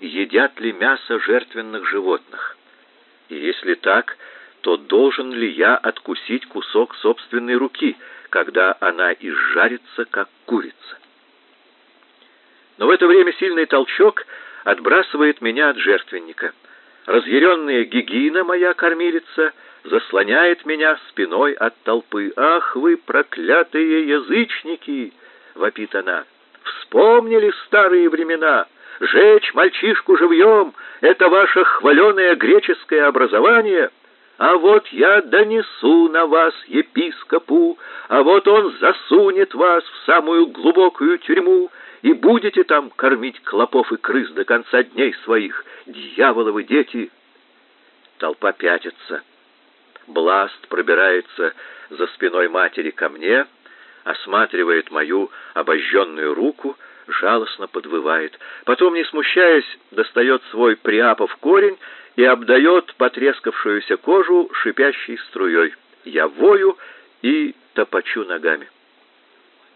Speaker 1: едят ли мясо жертвенных животных. И если так, то должен ли я откусить кусок собственной руки, когда она изжарится, как курица? Но в это время сильный толчок отбрасывает меня от жертвенника. Разъяренная Гигина, моя кормилица, заслоняет меня спиной от толпы. «Ах вы, проклятые язычники!» — вопит она. «Вспомнили старые времена!» Жечь мальчишку живьем — это ваше хваленое греческое образование. А вот я донесу на вас епископу, а вот он засунет вас в самую глубокую тюрьму, и будете там кормить клопов и крыс до конца дней своих, дьяволовы дети. Толпа пятится. Бласт пробирается за спиной матери ко мне, осматривает мою обожженную руку, жалостно подвывает. Потом, не смущаясь, достает свой приапов корень и обдает потрескавшуюся кожу шипящей струей. Я вою и топочу ногами.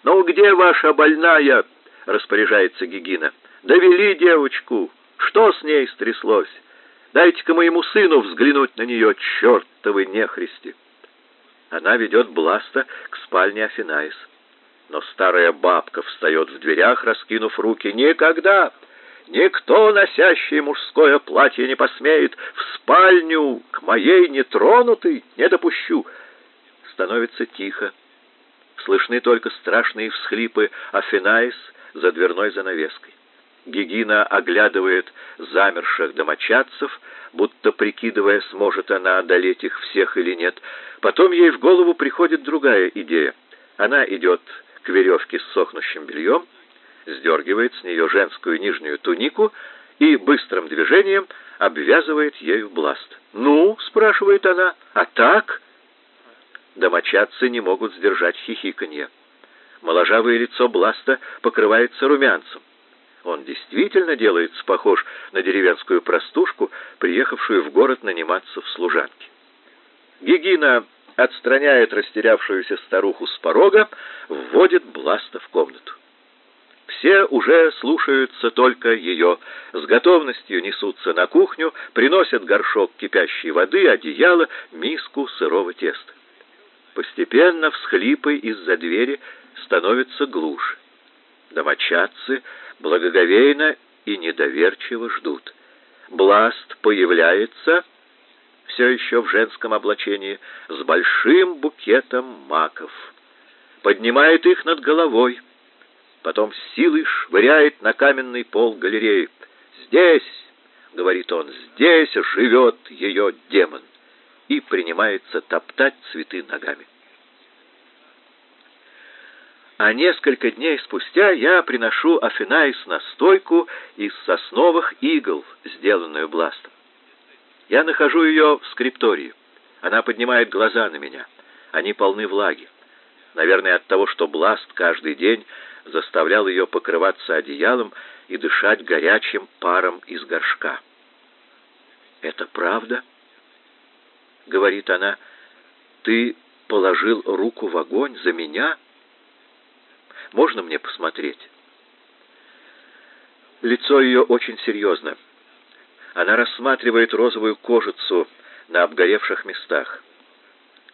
Speaker 1: «Ну где ваша больная?» — распоряжается Гигина. «Довели девочку. Что с ней стряслось? Дайте-ка моему сыну взглянуть на нее, чертовы нехристи!» Она ведет Бласта к спальне Афинаис. Но старая бабка встает в дверях, раскинув руки. «Никогда! Никто, носящий мужское платье, не посмеет в спальню к моей нетронутой не допущу!» Становится тихо. Слышны только страшные всхлипы Афинаис за дверной занавеской. Гигина оглядывает замерших домочадцев, будто прикидывая, сможет она одолеть их всех или нет. Потом ей в голову приходит другая идея. Она идет к веревке с сохнущим бельем, сдергивает с нее женскую нижнюю тунику и быстрым движением обвязывает ею бласт. «Ну?» — спрашивает она. «А так?» Домочадцы не могут сдержать хихиканье. Моложавое лицо Бласта покрывается румянцем. Он действительно делается похож на деревенскую простушку, приехавшую в город наниматься в служанки. Гигина отстраняет растерявшуюся старуху с порога, вводит Бласта в комнату. Все уже слушаются только ее, с готовностью несутся на кухню, приносят горшок кипящей воды, одеяло, миску сырого теста. Постепенно всхлипы из-за двери становятся глуше. Домочадцы благоговейно и недоверчиво ждут. Бласт появляется все еще в женском облачении, с большим букетом маков. Поднимает их над головой, потом с силой швыряет на каменный пол галереи. «Здесь», — говорит он, — «здесь живет ее демон» и принимается топтать цветы ногами. А несколько дней спустя я приношу Афинаис настойку из сосновых игл, сделанную бластом. Я нахожу ее в скриптории. Она поднимает глаза на меня. Они полны влаги. Наверное, от того, что Бласт каждый день заставлял ее покрываться одеялом и дышать горячим паром из горшка. «Это правда?» — говорит она. «Ты положил руку в огонь за меня? Можно мне посмотреть?» Лицо ее очень серьезно. Она рассматривает розовую кожицу на обгоревших местах.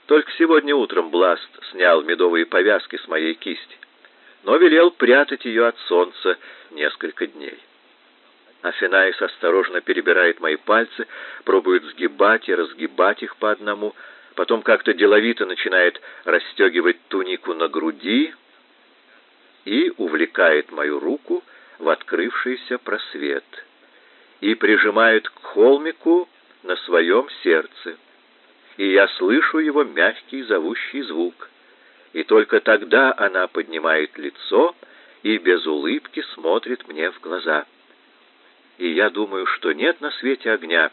Speaker 1: Только сегодня утром Бласт снял медовые повязки с моей кисти, но велел прятать ее от солнца несколько дней. Афинаис осторожно перебирает мои пальцы, пробует сгибать и разгибать их по одному, потом как-то деловито начинает расстегивать тунику на груди и увлекает мою руку в открывшийся просвет и прижимает к холмику на своем сердце. И я слышу его мягкий зовущий звук. И только тогда она поднимает лицо и без улыбки смотрит мне в глаза и я думаю, что нет на свете огня,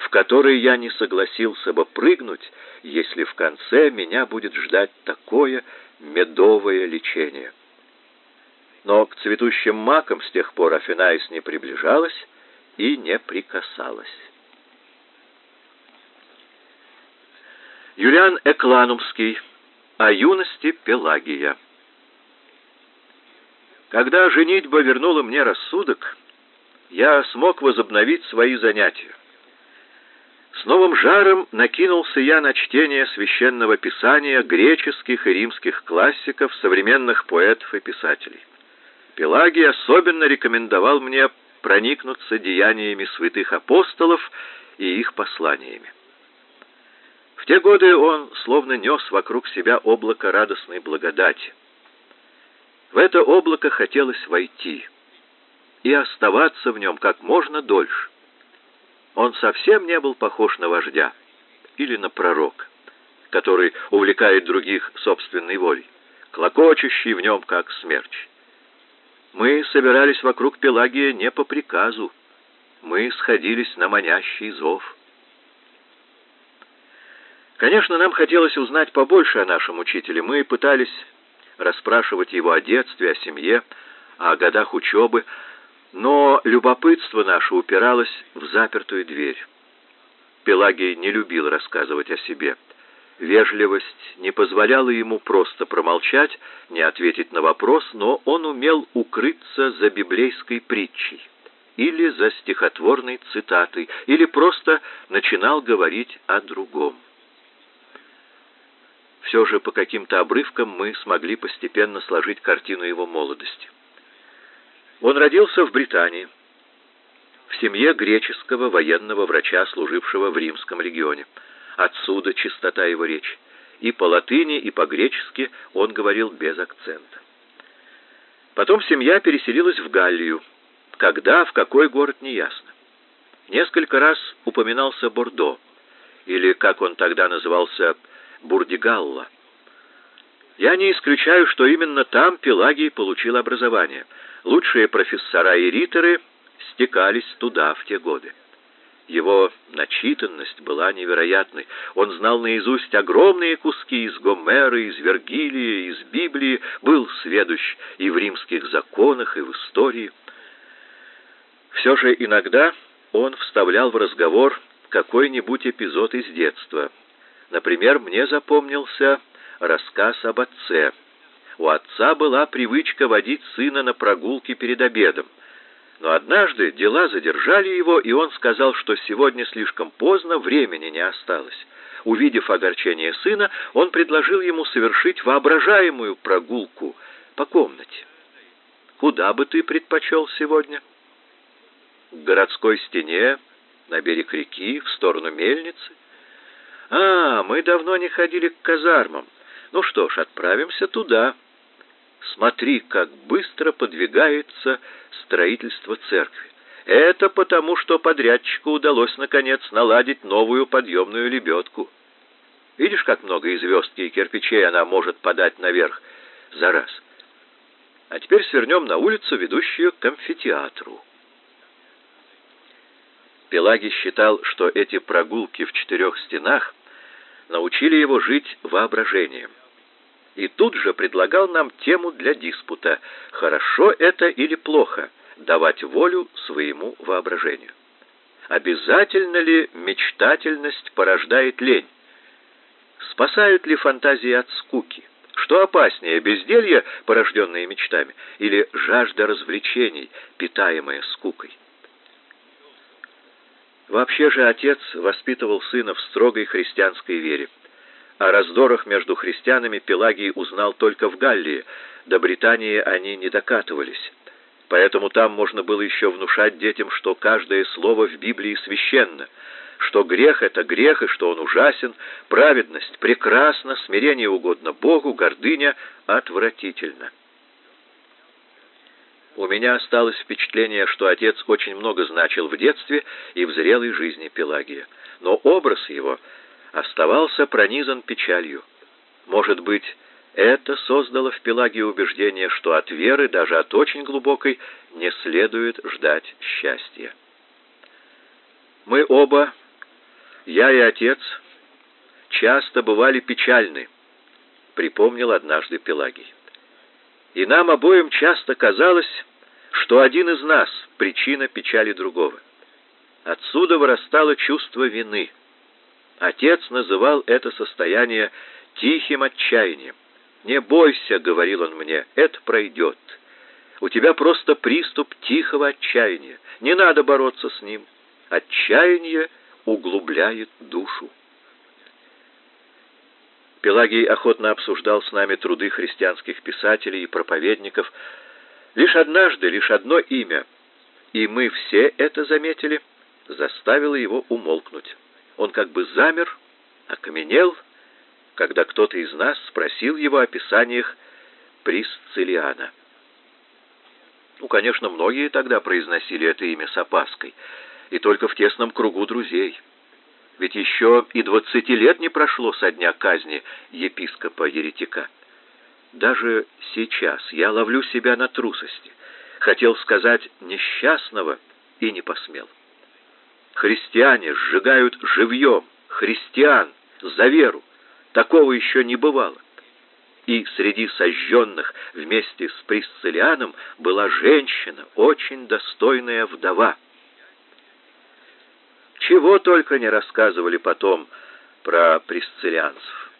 Speaker 1: в который я не согласился бы прыгнуть, если в конце меня будет ждать такое медовое лечение. Но к цветущим макам с тех пор Афинаис не приближалась и не прикасалась. Юлиан Экланумский о юности Пелагия. Когда женитьба вернула мне рассудок, я смог возобновить свои занятия. С новым жаром накинулся я на чтение священного писания греческих и римских классиков, современных поэтов и писателей. Пелагий особенно рекомендовал мне проникнуться деяниями святых апостолов и их посланиями. В те годы он словно нес вокруг себя облако радостной благодати. В это облако хотелось войти — и оставаться в нем как можно дольше. Он совсем не был похож на вождя или на пророка, который увлекает других собственной волей, клокочущий в нем как смерч. Мы собирались вокруг Пелагия не по приказу, мы сходились на манящий зов. Конечно, нам хотелось узнать побольше о нашем учителе. Мы пытались расспрашивать его о детстве, о семье, о годах учебы, но любопытство наше упиралось в запертую дверь. Пелагий не любил рассказывать о себе. Вежливость не позволяла ему просто промолчать, не ответить на вопрос, но он умел укрыться за библейской притчей или за стихотворной цитатой, или просто начинал говорить о другом. Все же по каким-то обрывкам мы смогли постепенно сложить картину его молодости. Он родился в Британии, в семье греческого военного врача, служившего в римском легионе. Отсюда чистота его речи. И по латыни, и по-гречески он говорил без акцента. Потом семья переселилась в Галлию. Когда, в какой город, неясно. Несколько раз упоминался Бордо, или, как он тогда назывался, Бурдигалла. Я не исключаю, что именно там Пелагий получил образование – Лучшие профессора и риторы стекались туда в те годы. Его начитанность была невероятной. Он знал наизусть огромные куски из Гомера, из Вергилия, из Библии, был сведущ и в римских законах, и в истории. Все же иногда он вставлял в разговор какой-нибудь эпизод из детства. Например, мне запомнился рассказ об отце – у отца была привычка водить сына на прогулки перед обедом. Но однажды дела задержали его, и он сказал, что сегодня слишком поздно, времени не осталось. Увидев огорчение сына, он предложил ему совершить воображаемую прогулку по комнате. «Куда бы ты предпочел сегодня?» «К городской стене, на берег реки, в сторону мельницы». «А, мы давно не ходили к казармам. Ну что ж, отправимся туда». Смотри, как быстро подвигается строительство церкви. Это потому, что подрядчику удалось наконец наладить новую подъемную лебедку. Видишь, как много и звездки, и кирпичей она может подать наверх за раз. А теперь свернем на улицу, ведущую к амфитеатру. Пелагий считал, что эти прогулки в четырех стенах научили его жить воображением и тут же предлагал нам тему для диспута «Хорошо это или плохо?» давать волю своему воображению. Обязательно ли мечтательность порождает лень? Спасают ли фантазии от скуки? Что опаснее, безделье, порожденное мечтами, или жажда развлечений, питаемая скукой? Вообще же отец воспитывал сына в строгой христианской вере. О раздорах между христианами Пелагий узнал только в Галлии, до Британии они не докатывались. Поэтому там можно было еще внушать детям, что каждое слово в Библии священно, что грех — это грех, и что он ужасен, праведность прекрасна, смирение угодно Богу, гордыня отвратительно. У меня осталось впечатление, что отец очень много значил в детстве и в зрелой жизни Пелагия, но образ его оставался пронизан печалью. Может быть, это создало в Пелагии убеждение, что от веры, даже от очень глубокой, не следует ждать счастья. Мы оба, я и отец, часто бывали печальны, припомнил однажды Пелагий. И нам обоим часто казалось, что один из нас — причина печали другого. Отсюда вырастало чувство вины. Отец называл это состояние тихим отчаянием. «Не бойся», — говорил он мне, — «это пройдет. У тебя просто приступ тихого отчаяния. Не надо бороться с ним. Отчаяние углубляет душу». Пелагий охотно обсуждал с нами труды христианских писателей и проповедников. Лишь однажды, лишь одно имя, и мы все это заметили, заставило его умолкнуть. Он как бы замер, окаменел, когда кто-то из нас спросил его о писаниях Присциллиана. Ну, конечно, многие тогда произносили это имя с опаской, и только в тесном кругу друзей. Ведь еще и двадцати лет не прошло со дня казни епископа-еретика. Даже сейчас я ловлю себя на трусости. Хотел сказать «несчастного» и не посмел. Христиане сжигают живьем, христиан, за веру. Такого еще не бывало. И среди сожженных вместе с Присциллианом была женщина, очень достойная вдова. Чего только не рассказывали потом про присциллианцев.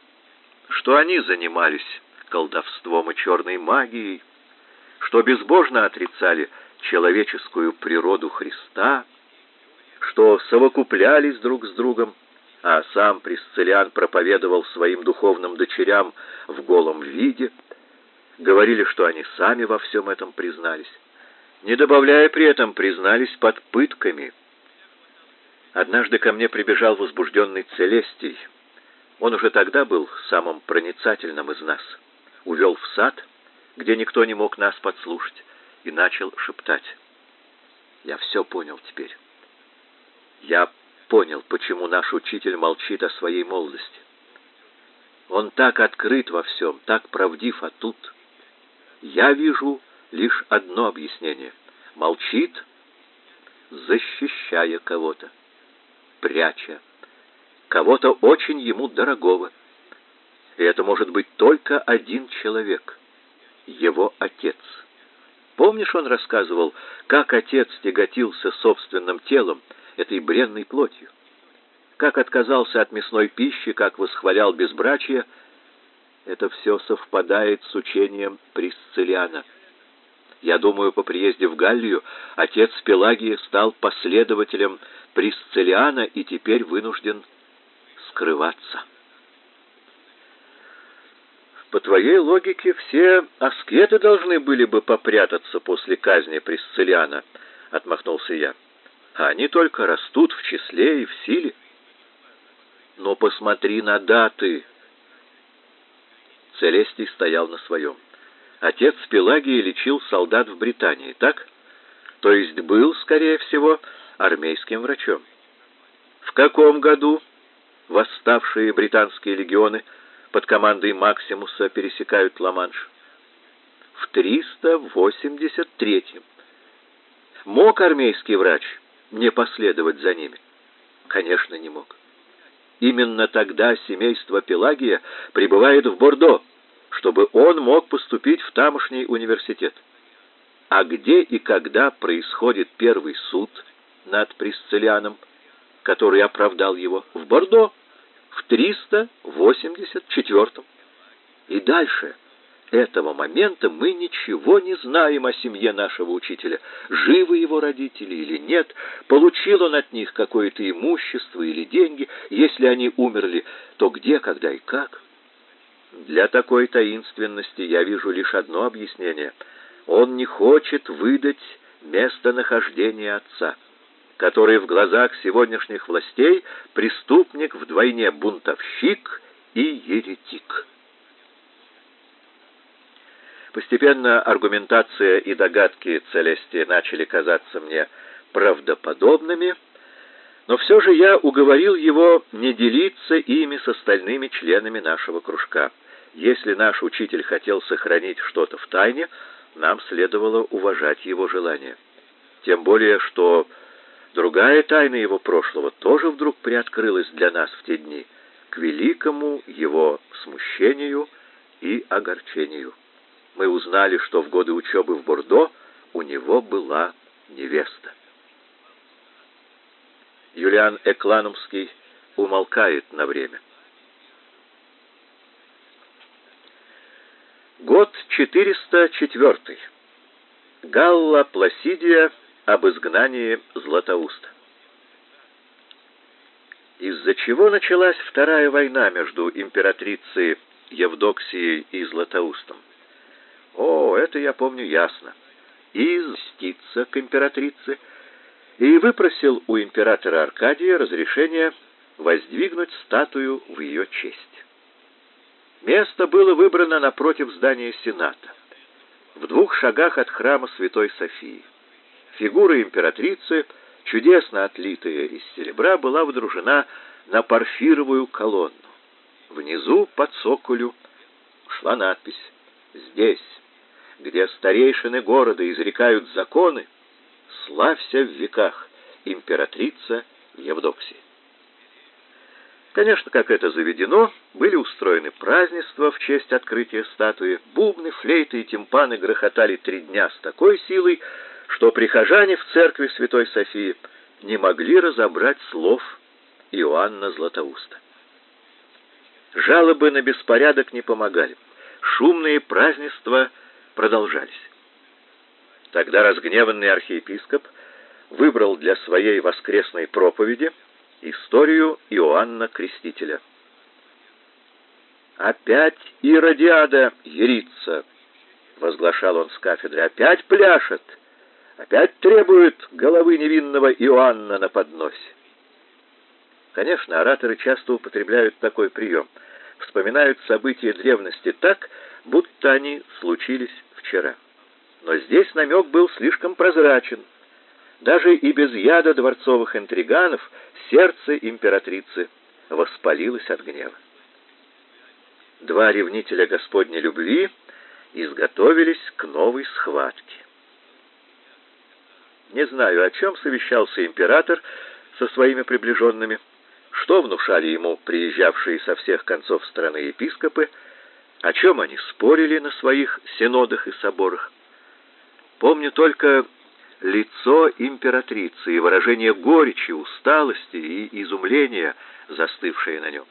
Speaker 1: Что они занимались колдовством и черной магией, что безбожно отрицали человеческую природу Христа, что совокуплялись друг с другом, а сам Присциллян проповедовал своим духовным дочерям в голом виде, говорили, что они сами во всем этом признались, не добавляя при этом признались под пытками. Однажды ко мне прибежал возбужденный Целестий. Он уже тогда был самым проницательным из нас. Увел в сад, где никто не мог нас подслушать, и начал шептать. Я все понял теперь. Я понял, почему наш учитель молчит о своей молодости. Он так открыт во всем, так правдив, а тут я вижу лишь одно объяснение. Молчит, защищая кого-то, пряча кого-то очень ему дорогого. И это может быть только один человек — его отец. Помнишь, он рассказывал, как отец тяготился собственным телом, этой бренной плотью. Как отказался от мясной пищи, как восхвалял безбрачие, это все совпадает с учением Присцилиана. Я думаю, по приезде в Галлию отец Пелагии стал последователем Присцилиана и теперь вынужден скрываться. По твоей логике, все аскеты должны были бы попрятаться после казни Присцилиана, отмахнулся я а они только растут в числе и в силе. Но посмотри на даты. Целестий стоял на своем. Отец Пелагии лечил солдат в Британии, так? То есть был, скорее всего, армейским врачом. В каком году восставшие британские легионы под командой Максимуса пересекают Ла-Манш? В 383-м. Мог армейский врач не последовать за ними? Конечно, не мог. Именно тогда семейство Пелагия прибывает в Бордо, чтобы он мог поступить в тамошний университет. А где и когда происходит первый суд над Присциллианом, который оправдал его? В Бордо, в 384 -м. И дальше этого момента мы ничего не знаем о семье нашего учителя, живы его родители или нет, получил он от них какое-то имущество или деньги, если они умерли, то где, когда и как. Для такой таинственности я вижу лишь одно объяснение. Он не хочет выдать местонахождение отца, который в глазах сегодняшних властей преступник вдвойне бунтовщик и еретик. Постепенно аргументация и догадки Целестии начали казаться мне правдоподобными, но все же я уговорил его не делиться ими с остальными членами нашего кружка. Если наш учитель хотел сохранить что-то в тайне, нам следовало уважать его желание. Тем более, что другая тайна его прошлого тоже вдруг приоткрылась для нас в те дни, к великому его смущению и огорчению мы узнали, что в годы учебы в Бордо у него была невеста. Юлиан Экланумский умолкает на время. Год 404. Галла Пласидия об изгнании Златоуста. Из-за чего началась Вторая война между императрицей Евдоксией и Златоустом? О, это я помню ясно. И мститься к императрице, и выпросил у императора Аркадия разрешение воздвигнуть статую в ее честь. Место было выбрано напротив здания Сената, в двух шагах от храма Святой Софии. Фигура императрицы, чудесно отлитая из серебра, была водружена на парфировую колонну. Внизу, под цоколю, шла надпись «Здесь, где старейшины города изрекают законы, славься в веках императрица Евдоксия. Конечно, как это заведено, были устроены празднества в честь открытия статуи. Бубны, флейты и тимпаны грохотали три дня с такой силой, что прихожане в церкви Святой Софии не могли разобрать слов Иоанна Златоуста. Жалобы на беспорядок не помогали. Шумные празднества – продолжались. Тогда разгневанный архиепископ выбрал для своей воскресной проповеди историю Иоанна Крестителя. «Опять Иродиада ерится!» — возглашал он с кафедры. «Опять пляшет! Опять требует головы невинного Иоанна на подносе!» Конечно, ораторы часто употребляют такой прием. Вспоминают события древности так, будто они случились вчера. Но здесь намек был слишком прозрачен. Даже и без яда дворцовых интриганов сердце императрицы воспалилось от гнева. Два ревнителя Господней любви изготовились к новой схватке. Не знаю, о чем совещался император со своими приближенными, что внушали ему приезжавшие со всех концов страны епископы, о чем они спорили на своих синодах и соборах. Помню только лицо императрицы и выражение горечи, усталости и изумления, застывшее на нем.